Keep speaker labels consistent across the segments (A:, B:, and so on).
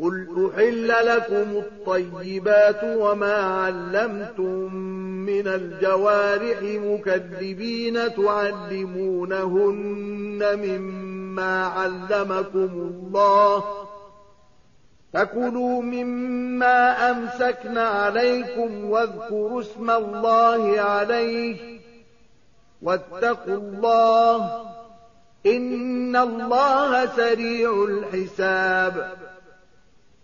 A: قل أحل لكم الطيبات وما علمتم من الجوارح مكذبين تعلمونهن مما علمكم الله فكلوا مما أمسكن عليكم واذكروا اسم الله عليه واتقوا الله إن الله سريع الحساب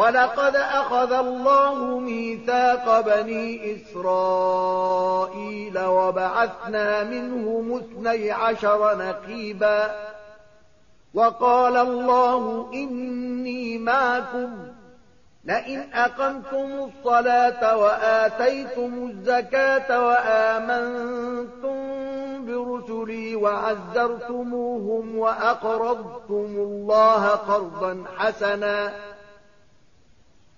A: ولقد أخذ الله ميثاق بني إسرائيل وبعثنا منهم اثني عشر نقيبا وقال الله إني معكم لئن أقمتم الصلاة وآتيتم الزكاة وآمنتم برسلي وعزرتموهم وأقرضتم الله قرضا حسنا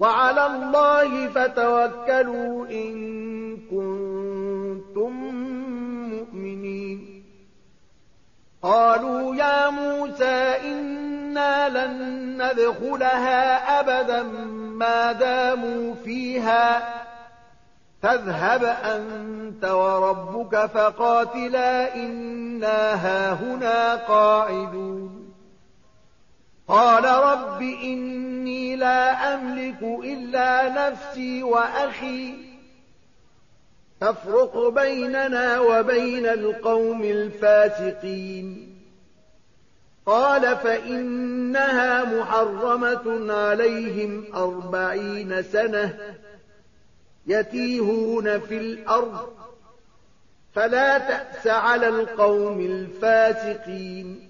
A: وعلى الله فتوكلوا إن كنتم مؤمنين. قالوا يا موسى إنا لن ندخلها أبدا ما داموا فيها. فاذهب أنت وربك فقاتلا إنا هاهنا قاعدون. قال رب إني لا أملك إلا نفسي وأخي. فافرق بيننا وبين القوم الفاسقين. قال فإنها محرمة عليهم أربعين سنة يتيهون في الأرض. فلا تأس على القوم الفاسقين.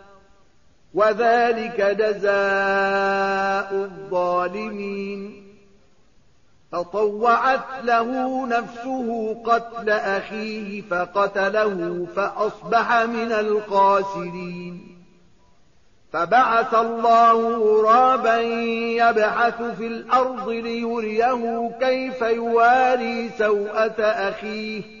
A: وذلك جزاء الظالمين. فطوعت له نفسه قتل أخيه فقتله فأصبح من القاسرين. فبعث الله غرابا يبحث في الأرض ليريه كيف يواري سوءة أخيه.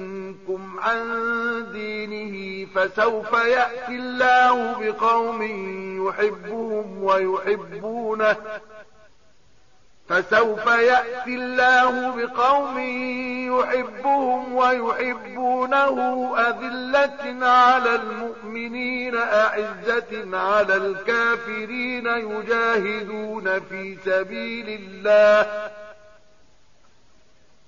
A: عن دينه فسوف يأتي الله بقوم يحبهم ويحبونه. فسوف يأتي الله بقوم يحبهم ويحبونه. أذلة على المؤمنين أعزة على الكافرين يجاهدون في سبيل الله.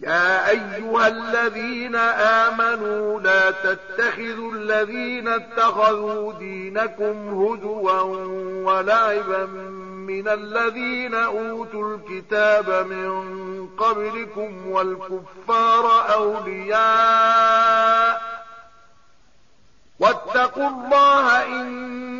A: يا أيها الذين آمنوا لا تتخذوا الذين اتخذوا دينكم هزوا ولعبا من الذين أوتوا الكتاب من قبلكم والكفار أولياء واتقوا الله إن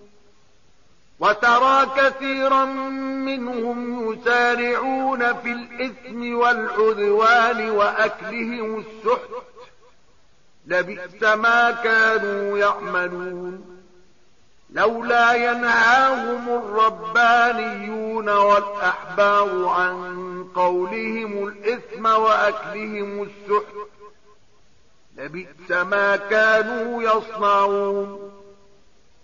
A: وترى كثيرا منهم يسارعون في الإثم والعدوان وأكلهم السحت. لبئس ما كانوا يعملون. لولا ينهاهم الربانيون والأحبار عن قولهم الإثم وأكلهم السحت. لبئس ما كانوا يصنعون.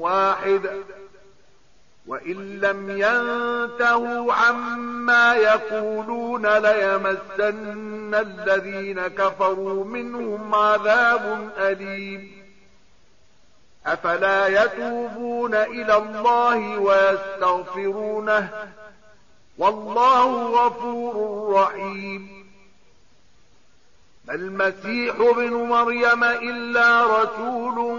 A: واحد. وإن لم ينتهوا عما يقولون ليمسن الذين كفروا منهم عذاب أليم. أفلا يتوبون إلى الله ويستغفرونه؟ والله غفور رحيم. المسيح بن مريم إلا رسول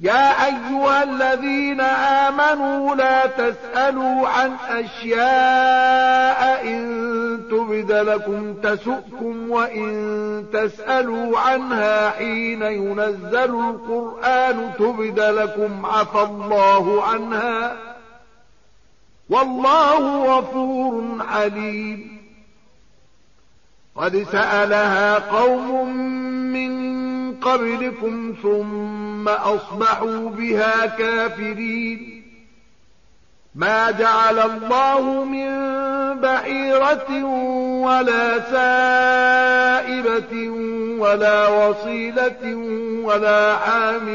A: يا أيها الذين آمنوا لا تسألوا عن أشياء إن تبد لكم تسؤكم وإن تسألوا عنها حين ينزل القرآن تبد لكم عفى الله عنها والله غفور حليم. قد سألها قوم من قبلكم ثم أصبحوا بها كافرين. ما جعل الله من بحيرة ولا سائبة ولا وصيلة ولا عام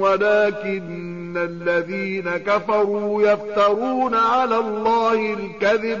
A: ولكن الذين كفروا يفترون على الله الكذب.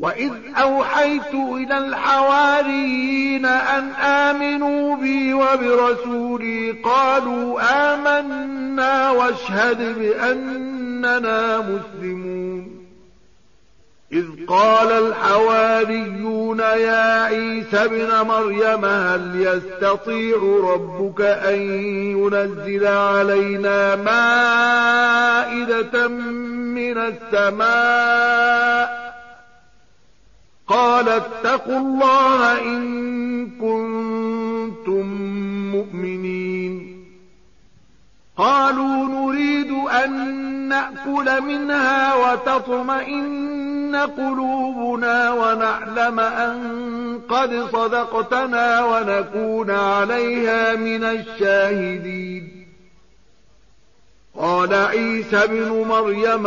A: وإذ أوحيت إلى الحواريين أن آمنوا بي وبرسولي قالوا آمنا واشهد بأننا مسلمون إذ قال الحواريون يا عيسى ابن مريم هل يستطيع ربك أن ينزل علينا مائدة من السماء قال اتقوا الله إن كنتم مؤمنين. قالوا نريد أن نأكل منها وتطمئن قلوبنا ونعلم أن قد صدقتنا ونكون عليها من الشاهدين. قال عيسى بن مريم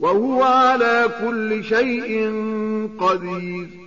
A: وهو على كل شيء قدير.